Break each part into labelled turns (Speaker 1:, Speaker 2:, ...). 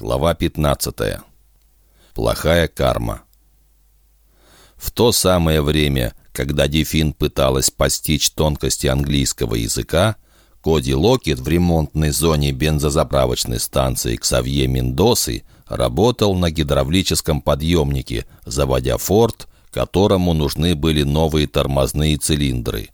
Speaker 1: Глава 15. Плохая карма. В то самое время, когда Дефин пыталась постичь тонкости английского языка, Коди Локет в ремонтной зоне бензозаправочной станции Ксавье Мендосы работал на гидравлическом подъемнике, заводя «Форд», которому нужны были новые тормозные цилиндры.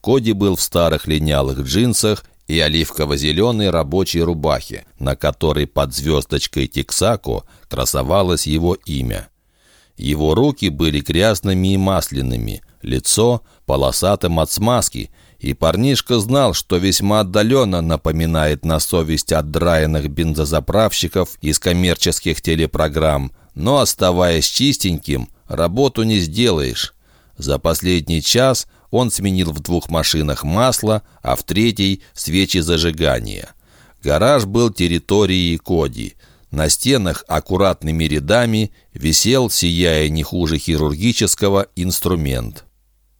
Speaker 1: Коди был в старых линялых джинсах и оливково-зеленой рабочей рубахе, на которой под звездочкой Тексако красовалось его имя. Его руки были грязными и масляными, лицо полосатым от смазки, и парнишка знал, что весьма отдаленно напоминает на совесть отдраенных бензозаправщиков из коммерческих телепрограмм, но, оставаясь чистеньким, работу не сделаешь. За последний час он сменил в двух машинах масло, а в третьей — свечи зажигания. Гараж был территорией Коди. На стенах аккуратными рядами висел, сияя не хуже хирургического, инструмент.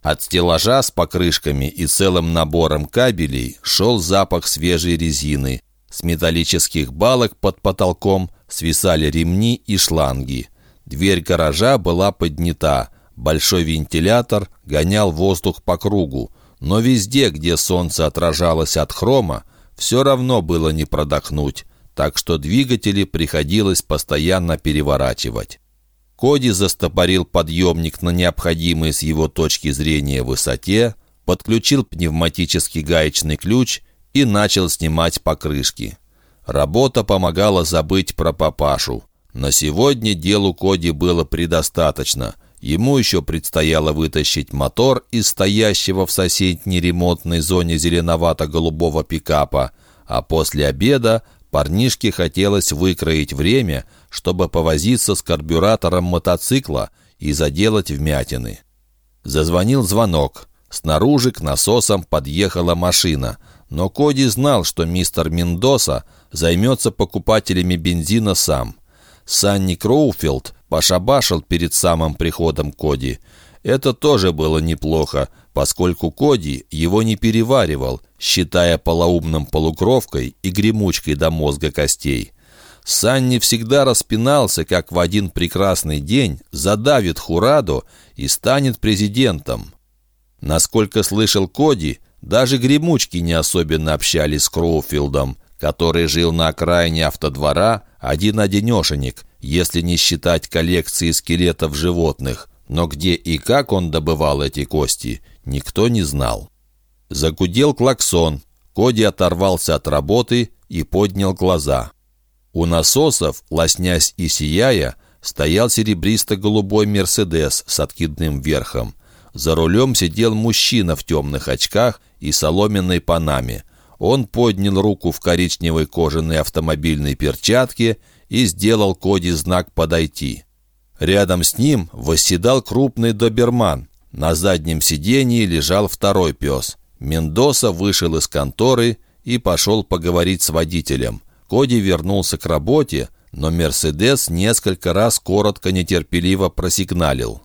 Speaker 1: От стеллажа с покрышками и целым набором кабелей шел запах свежей резины. С металлических балок под потолком свисали ремни и шланги. Дверь гаража была поднята — Большой вентилятор гонял воздух по кругу, но везде, где солнце отражалось от хрома, все равно было не продохнуть, так что двигатели приходилось постоянно переворачивать. Коди застопорил подъемник на необходимой с его точки зрения высоте, подключил пневматический гаечный ключ и начал снимать покрышки. Работа помогала забыть про папашу. На сегодня делу Коди было предостаточно – Ему еще предстояло вытащить мотор из стоящего в соседней ремонтной зоне зеленовато-голубого пикапа, а после обеда парнишке хотелось выкроить время, чтобы повозиться с карбюратором мотоцикла и заделать вмятины. Зазвонил звонок. Снаружи к насосам подъехала машина, но Коди знал, что мистер Мендоса займется покупателями бензина сам. Санни Кроуфилд пошабашил перед самым приходом Коди. Это тоже было неплохо, поскольку Коди его не переваривал, считая полоумным полукровкой и гремучкой до мозга костей. Санни всегда распинался, как в один прекрасный день задавит Хураду и станет президентом. Насколько слышал Коди, даже гремучки не особенно общались с Кроуфилдом, который жил на окраине автодвора один-одинешенек, если не считать коллекции скелетов животных, но где и как он добывал эти кости, никто не знал. Загудел клаксон, Коди оторвался от работы и поднял глаза. У насосов, лоснясь и сияя, стоял серебристо-голубой «Мерседес» с откидным верхом. За рулем сидел мужчина в темных очках и соломенной панаме. Он поднял руку в коричневой кожаной автомобильной перчатке и сделал Коди знак «подойти». Рядом с ним восседал крупный доберман. На заднем сидении лежал второй пес. Мендоса вышел из конторы и пошел поговорить с водителем. Коди вернулся к работе, но «Мерседес» несколько раз коротко нетерпеливо просигналил.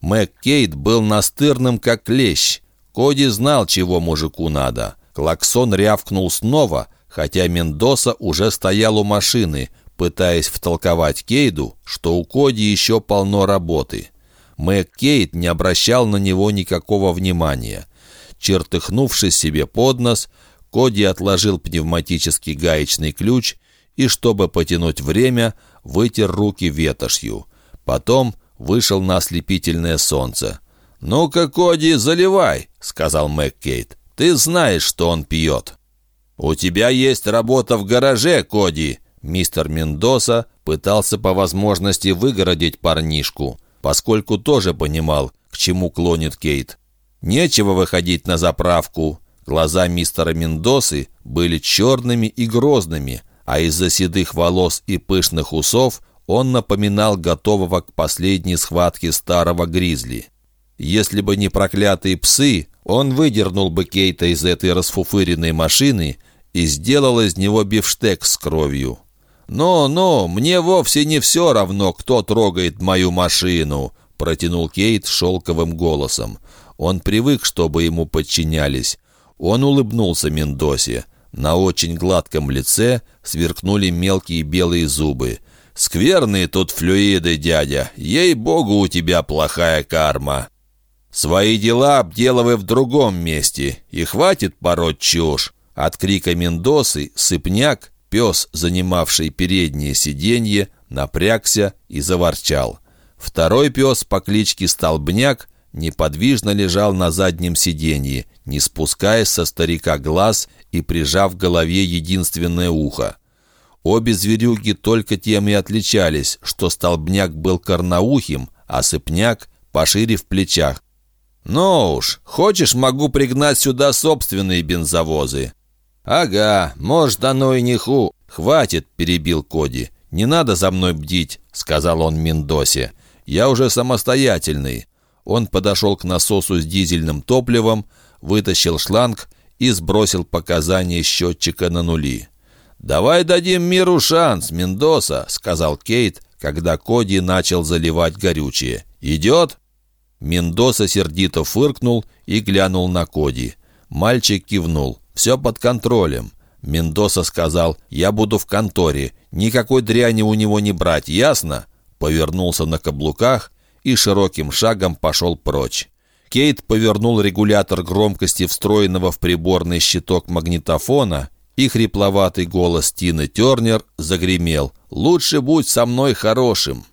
Speaker 1: Мэг Кейт был настырным, как клещ. Коди знал, чего мужику надо. Клаксон рявкнул снова, хотя Мендоса уже стоял у машины, пытаясь втолковать Кейду, что у Коди еще полно работы. Мэг Кейт не обращал на него никакого внимания. Чертыхнувшись себе под нос, Коди отложил пневматический гаечный ключ и, чтобы потянуть время, вытер руки ветошью. Потом вышел на ослепительное солнце. «Ну-ка, Коди, заливай!» — сказал Мэг Кейт. «Ты знаешь, что он пьет». «У тебя есть работа в гараже, Коди!» Мистер Мендоса пытался по возможности выгородить парнишку, поскольку тоже понимал, к чему клонит Кейт. Нечего выходить на заправку. Глаза мистера Мендосы были черными и грозными, а из-за седых волос и пышных усов он напоминал готового к последней схватке старого гризли. Если бы не проклятые псы, он выдернул бы Кейта из этой расфуфыренной машины и сделал из него бифштег с кровью. «Но-но, мне вовсе не все равно, кто трогает мою машину», протянул Кейт шелковым голосом. Он привык, чтобы ему подчинялись. Он улыбнулся Мендосе. На очень гладком лице сверкнули мелкие белые зубы. «Скверные тут флюиды, дядя. Ей-богу, у тебя плохая карма. Свои дела обделывай в другом месте, и хватит пороть чушь». От крика Мендосы сыпняк, пес, занимавший переднее сиденье, напрягся и заворчал. Второй пес по кличке Столбняк неподвижно лежал на заднем сиденье, не спуская со старика глаз и прижав к голове единственное ухо. Обе зверюги только тем и отличались, что столбняк был корноухим, а сыпняк пошире в плечах. «Ну уж, хочешь, могу пригнать сюда собственные бензовозы». «Ага, может, оно и не ху. Хватит», — перебил Коди. «Не надо за мной бдить», — сказал он Мендосе. «Я уже самостоятельный». Он подошел к насосу с дизельным топливом, вытащил шланг и сбросил показания счетчика на нули. «Давай дадим миру шанс, Мендоса», — сказал Кейт, когда Коди начал заливать горючее. «Идет?» Мендоса сердито фыркнул и глянул на Коди. Мальчик кивнул. «Все под контролем». Мендоса сказал, «Я буду в конторе. Никакой дряни у него не брать, ясно?» Повернулся на каблуках и широким шагом пошел прочь. Кейт повернул регулятор громкости встроенного в приборный щиток магнитофона, и хрипловатый голос Тины Тернер загремел «Лучше будь со мной хорошим».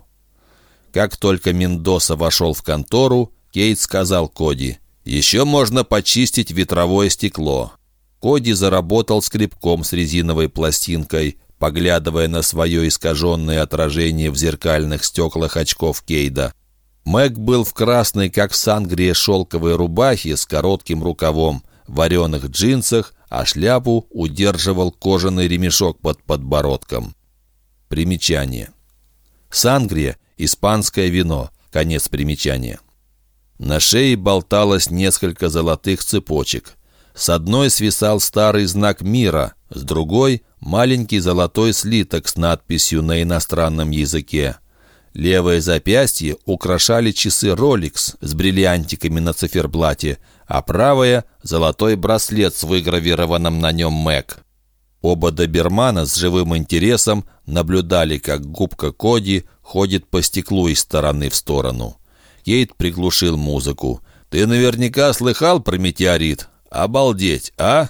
Speaker 1: Как только Мендоса вошел в контору, Кейт сказал Коди «Еще можно почистить ветровое стекло». Коди заработал скребком с резиновой пластинкой, поглядывая на свое искаженное отражение в зеркальных стеклах очков Кейда. Мэг был в красной, как в Сангрии, шелковой рубахе с коротким рукавом, вареных джинсах, а шляпу удерживал кожаный ремешок под подбородком. Примечание. Сангрия – испанское вино. Конец примечания. На шее болталось несколько золотых цепочек. С одной свисал старый знак мира, с другой – маленький золотой слиток с надписью на иностранном языке. Левое запястье украшали часы Rolex с бриллиантиками на циферблате, а правое — золотой браслет с выгравированным на нем Мэг. Оба добермана с живым интересом наблюдали, как губка Коди ходит по стеклу из стороны в сторону. Кейт приглушил музыку. «Ты наверняка слыхал про метеорит? Обалдеть, а?»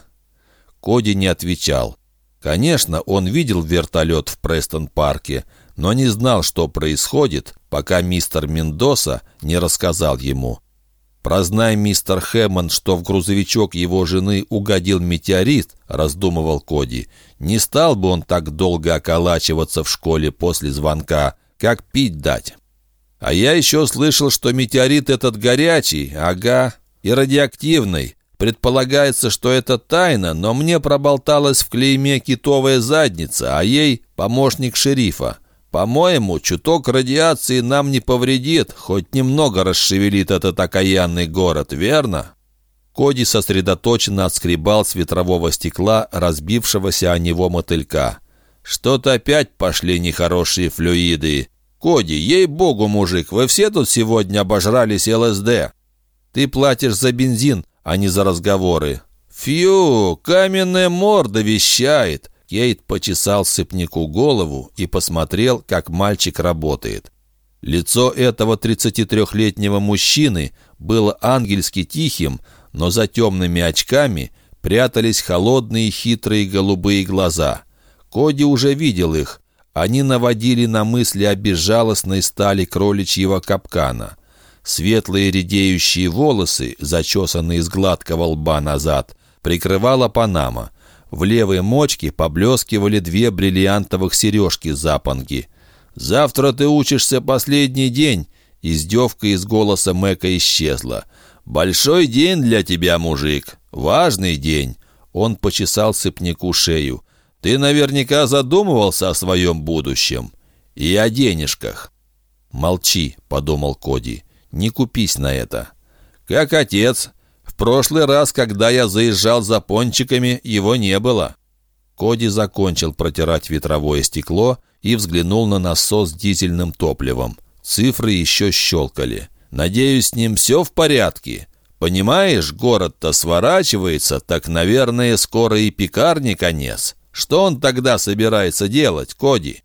Speaker 1: Коди не отвечал. Конечно, он видел вертолет в Престон-парке, но не знал, что происходит, пока мистер Мендоса не рассказал ему. «Прознай, мистер Хэммонд, что в грузовичок его жены угодил метеорит», — раздумывал Коди. «Не стал бы он так долго околачиваться в школе после звонка, как пить дать». «А я еще слышал, что метеорит этот горячий, ага, и радиоактивный. Предполагается, что это тайна, но мне проболталась в клейме китовая задница, а ей помощник шерифа. По-моему, чуток радиации нам не повредит, хоть немного расшевелит этот окаянный город, верно?» Коди сосредоточенно отскребал с ветрового стекла разбившегося о него мотылька. «Что-то опять пошли нехорошие флюиды. Коди, ей-богу, мужик, вы все тут сегодня обожрались ЛСД. Ты платишь за бензин, а не за разговоры. Фью, каменная морда вещает. Кейт почесал сыпнику голову и посмотрел, как мальчик работает. Лицо этого 33-летнего мужчины было ангельски тихим, но за темными очками прятались холодные хитрые голубые глаза. Коди уже видел их. Они наводили на мысли о безжалостной стали кроличьего капкана. Светлые редеющие волосы, зачесанные с гладкого лба назад, прикрывала Панама. В левой мочке поблескивали две бриллиантовых сережки-запонки. «Завтра ты учишься последний день», — издевка из голоса Мэка исчезла. «Большой день для тебя, мужик. Важный день». Он почесал сыпняку шею. «Ты наверняка задумывался о своем будущем. И о денежках». «Молчи», — подумал Коди. «Не купись на это». «Как отец. В прошлый раз, когда я заезжал за пончиками, его не было». Коди закончил протирать ветровое стекло и взглянул на насос с дизельным топливом. Цифры еще щелкали. «Надеюсь, с ним все в порядке?» Понимаешь, город-то сворачивается, так, наверное, скоро и пекарни конец. Что он тогда собирается делать, Коди?»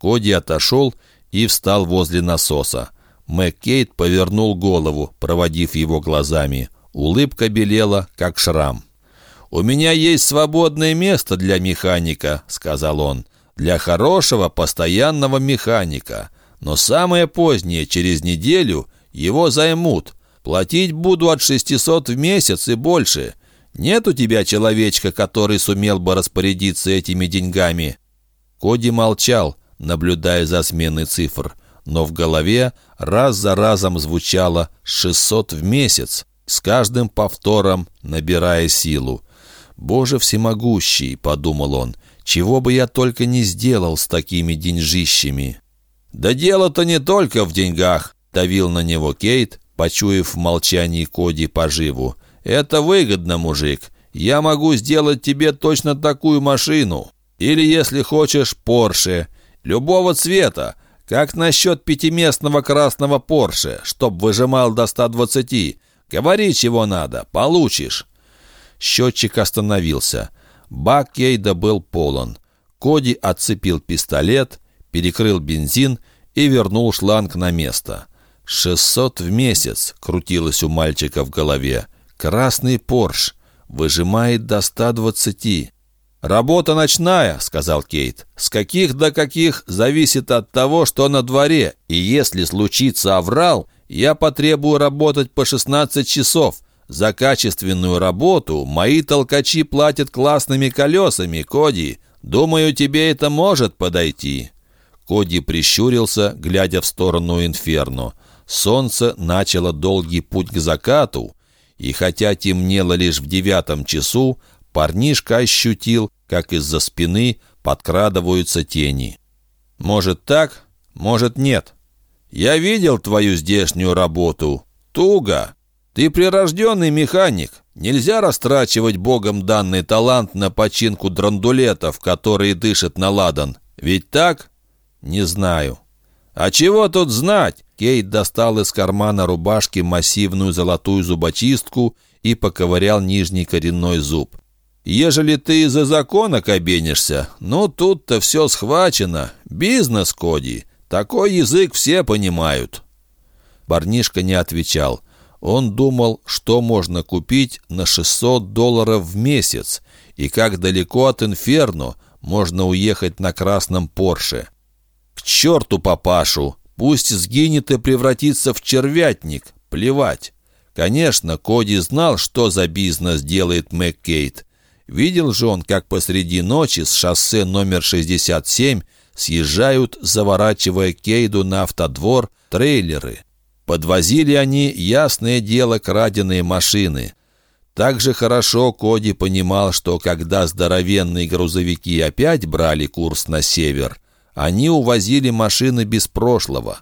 Speaker 1: Коди отошел и встал возле насоса. Маккейт повернул голову, проводив его глазами. Улыбка белела, как шрам. «У меня есть свободное место для механика», — сказал он. «Для хорошего, постоянного механика. Но самое позднее, через неделю, его займут. Платить буду от 600 в месяц и больше. Нет у тебя человечка, который сумел бы распорядиться этими деньгами?» Коди молчал, наблюдая за сменой цифр. Но в голове раз за разом звучало «600 в месяц», с каждым повтором набирая силу. «Боже всемогущий!» — подумал он. «Чего бы я только не сделал с такими деньжищами!» «Да дело-то не только в деньгах!» — давил на него Кейт, почуяв в молчании Коди поживу. «Это выгодно, мужик. Я могу сделать тебе точно такую машину. Или, если хочешь, Порше. Любого цвета. Как насчет пятиместного красного Порше, чтоб выжимал до 120? Говори, чего надо, получишь». Счетчик остановился. Бак Кейда был полон. Коди отцепил пистолет, перекрыл бензин и вернул шланг на место. «Шестьсот в месяц!» — крутилось у мальчика в голове. «Красный Порш! Выжимает до ста двадцати!» «Работа ночная», — сказал Кейт. «С каких до каких зависит от того, что на дворе, и если случится аврал, я потребую работать по 16 часов. За качественную работу мои толкачи платят классными колесами, Коди. Думаю, тебе это может подойти». Коди прищурился, глядя в сторону Инферно. Солнце начало долгий путь к закату, и хотя темнело лишь в девятом часу, парнишка ощутил, как из-за спины подкрадываются тени. «Может так, может нет. Я видел твою здешнюю работу. Туго. Ты прирожденный механик. Нельзя растрачивать богом данный талант на починку драндулетов, которые дышат на ладан. Ведь так?» «Не знаю». «А чего тут знать?» Кейт достал из кармана рубашки массивную золотую зубочистку и поковырял нижний коренной зуб. «Ежели ты из-за закона кабенишься, ну тут-то все схвачено. Бизнес, Коди. Такой язык все понимают». Парнишка не отвечал. Он думал, что можно купить на 600 долларов в месяц, и как далеко от Инферно можно уехать на красном Порше. К черту папашу! Пусть сгинет и превратится в червятник. Плевать. Конечно, Коди знал, что за бизнес делает Маккейт. Видел же он, как посреди ночи с шоссе номер 67 съезжают, заворачивая Кейду на автодвор, трейлеры. Подвозили они, ясное дело, краденые машины. Также хорошо Коди понимал, что когда здоровенные грузовики опять брали курс на север, они увозили машины без прошлого.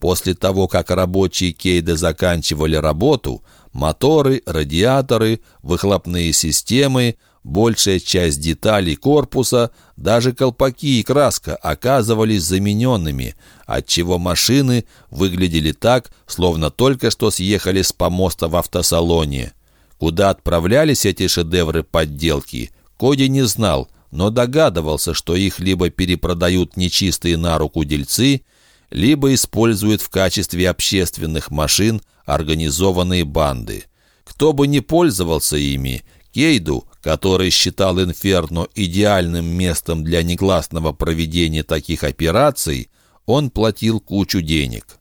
Speaker 1: После того, как рабочие Кейда заканчивали работу, моторы, радиаторы, выхлопные системы, большая часть деталей корпуса, даже колпаки и краска оказывались замененными, отчего машины выглядели так, словно только что съехали с помоста в автосалоне. Куда отправлялись эти шедевры подделки, Коди не знал, но догадывался, что их либо перепродают нечистые на руку дельцы, либо используют в качестве общественных машин организованные банды. Кто бы ни пользовался ими, Кейду, который считал Инферно идеальным местом для негласного проведения таких операций, он платил кучу денег.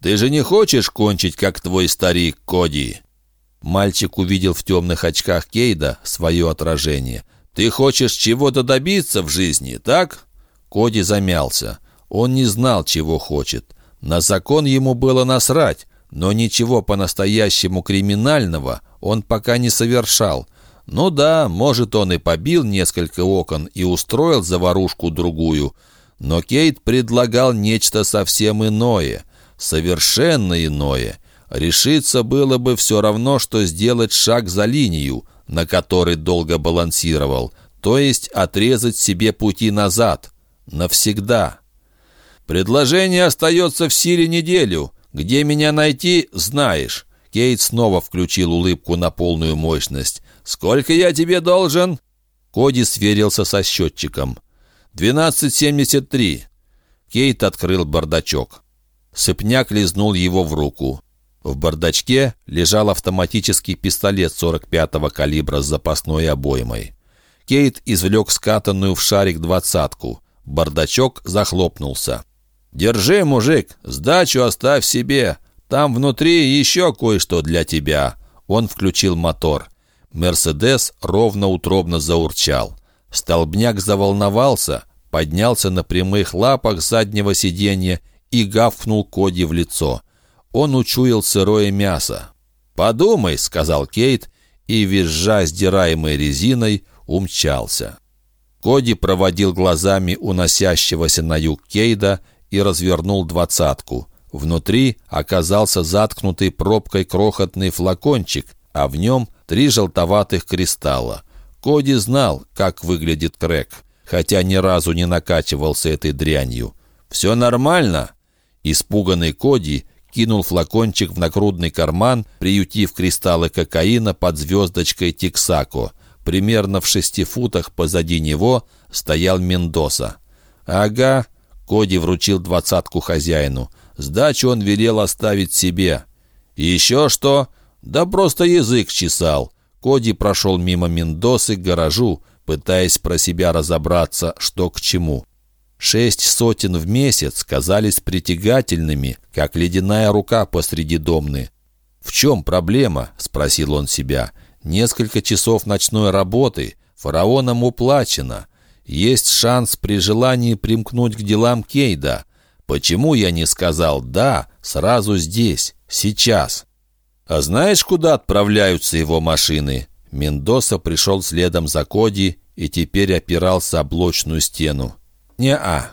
Speaker 1: «Ты же не хочешь кончить, как твой старик Коди?» Мальчик увидел в темных очках Кейда свое отражение – «Ты хочешь чего-то добиться в жизни, так?» Коди замялся. Он не знал, чего хочет. На закон ему было насрать, но ничего по-настоящему криминального он пока не совершал. Ну да, может, он и побил несколько окон и устроил заварушку другую, но Кейт предлагал нечто совсем иное, совершенно иное. Решиться было бы все равно, что сделать шаг за линию, на которой долго балансировал, то есть отрезать себе пути назад, навсегда. Предложение остается в силе неделю. Где меня найти, знаешь. Кейт снова включил улыбку на полную мощность. «Сколько я тебе должен?» Коди сверился со счетчиком. «Двенадцать семьдесят три». Кейт открыл бардачок. Сыпняк лизнул его в руку. В бардачке лежал автоматический пистолет 45-го калибра с запасной обоймой. Кейт извлек скатанную в шарик двадцатку. Бардачок захлопнулся. «Держи, мужик, сдачу оставь себе. Там внутри еще кое-что для тебя». Он включил мотор. «Мерседес» ровно-утробно заурчал. Столбняк заволновался, поднялся на прямых лапах заднего сиденья и гавкнул Коди в лицо. Он учуял сырое мясо. «Подумай», — сказал Кейт, и, визжа сдираемой резиной, умчался. Коди проводил глазами уносящегося на юг Кейда и развернул двадцатку. Внутри оказался заткнутый пробкой крохотный флакончик, а в нем три желтоватых кристалла. Коди знал, как выглядит крэк, хотя ни разу не накачивался этой дрянью. «Все нормально?» Испуганный Коди кинул флакончик в нагрудный карман, приютив кристаллы кокаина под звездочкой Тиксако – Примерно в шести футах позади него стоял Мендоса. «Ага», — Коди вручил двадцатку хозяину. «Сдачу он велел оставить себе». «И еще что?» «Да просто язык чесал». Коди прошел мимо Мендосы к гаражу, пытаясь про себя разобраться, что к чему. Шесть сотен в месяц казались притягательными, как ледяная рука посреди домны. «В чем проблема?» — спросил он себя. Несколько часов ночной работы фараонам уплачено. Есть шанс при желании примкнуть к делам Кейда. Почему я не сказал «да» сразу здесь, сейчас? А знаешь, куда отправляются его машины? Мендоса пришел следом за Коди и теперь опирался о блочную стену. «Не-а».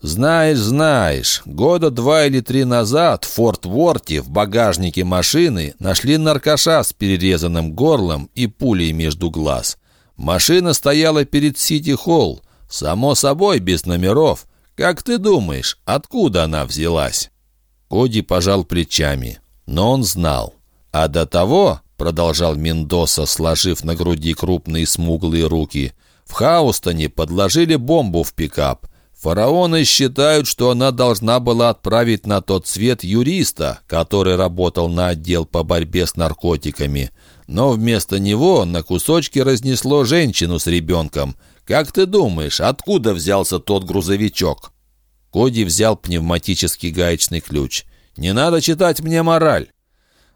Speaker 1: «Знаешь, знаешь, года два или три назад в Форт Ворте в багажнике машины нашли наркоша с перерезанным горлом и пулей между глаз. Машина стояла перед Сити-Холл, само собой, без номеров. Как ты думаешь, откуда она взялась?» Коди пожал плечами, но он знал. «А до того, — продолжал Мендоса, сложив на груди крупные смуглые руки, — в Хаустоне подложили бомбу в пикап». Фараоны считают, что она должна была отправить на тот свет юриста, который работал на отдел по борьбе с наркотиками. Но вместо него на кусочки разнесло женщину с ребенком. Как ты думаешь, откуда взялся тот грузовичок? Коди взял пневматический гаечный ключ. «Не надо читать мне мораль».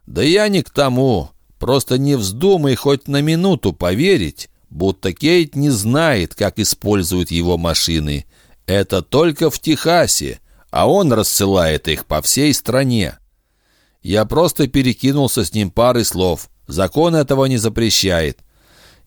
Speaker 1: «Да я не к тому. Просто не вздумай хоть на минуту поверить, будто Кейт не знает, как используют его машины». Это только в Техасе, а он рассылает их по всей стране. Я просто перекинулся с ним парой слов. Закон этого не запрещает.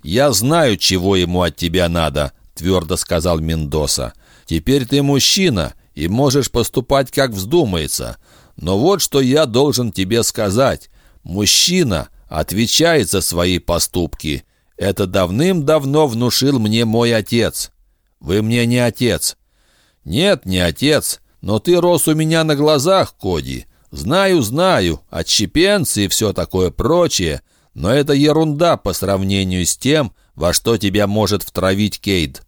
Speaker 1: «Я знаю, чего ему от тебя надо», — твердо сказал Мендоса. «Теперь ты мужчина и можешь поступать, как вздумается. Но вот что я должен тебе сказать. Мужчина отвечает за свои поступки. Это давным-давно внушил мне мой отец. Вы мне не отец. «Нет, не отец, но ты рос у меня на глазах, Коди. Знаю, знаю, отщепенцы и все такое прочее, но это ерунда по сравнению с тем, во что тебя может втравить Кейд».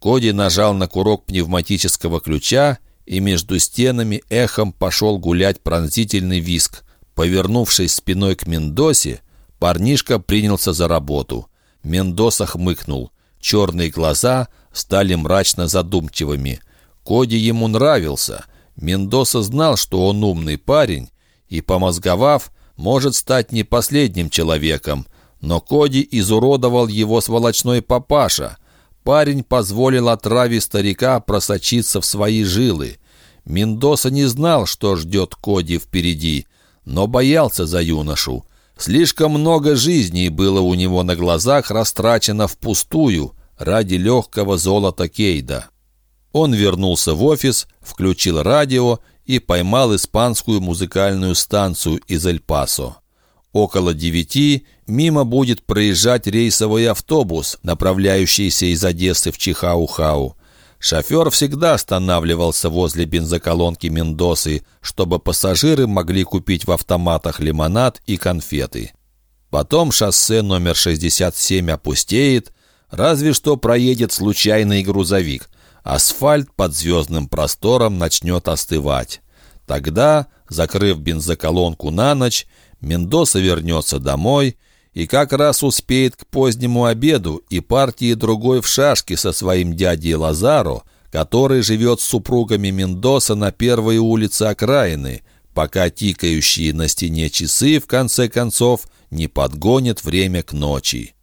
Speaker 1: Коди нажал на курок пневматического ключа, и между стенами эхом пошел гулять пронзительный виск. Повернувшись спиной к Мендосе, парнишка принялся за работу. Мендоса хмыкнул. Черные глаза стали мрачно задумчивыми – Коди ему нравился. Мендоса знал, что он умный парень, и, помозговав, может стать не последним человеком. Но Коди изуродовал его сволочной папаша. Парень позволил отраве старика просочиться в свои жилы. Мендоса не знал, что ждет Коди впереди, но боялся за юношу. Слишком много жизней было у него на глазах растрачено впустую ради легкого золота Кейда. Он вернулся в офис, включил радио и поймал испанскую музыкальную станцию из Эль-Пасо. Около девяти мимо будет проезжать рейсовый автобус, направляющийся из Одессы в Чихау-Хау. Шофер всегда останавливался возле бензоколонки Мендосы, чтобы пассажиры могли купить в автоматах лимонад и конфеты. Потом шоссе номер 67 опустеет, разве что проедет случайный грузовик. Асфальт под звездным простором начнет остывать. Тогда, закрыв бензоколонку на ночь, Мендоса вернется домой и как раз успеет к позднему обеду и партии другой в шашки со своим дядей Лазаро, который живет с супругами Мендоса на первой улице окраины, пока тикающие на стене часы, в конце концов, не подгонят время к ночи.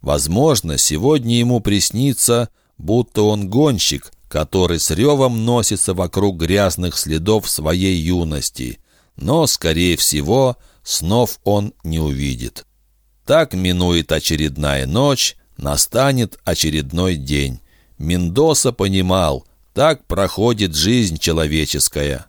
Speaker 1: Возможно, сегодня ему приснится, будто он гонщик, который с ревом носится вокруг грязных следов своей юности, но, скорее всего, снов он не увидит. Так минует очередная ночь, настанет очередной день. Мендоса понимал, так проходит жизнь человеческая.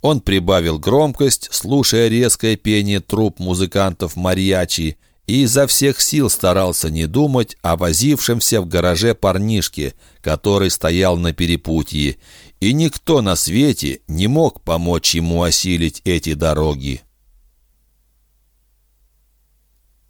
Speaker 1: Он прибавил громкость, слушая резкое пение труп музыкантов mariachi, и изо всех сил старался не думать о возившемся в гараже парнишке, который стоял на перепутье, и никто на свете не мог помочь ему осилить эти дороги.